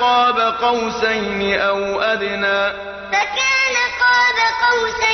قاب قوسين أو أدنى. فكان قاب قوسين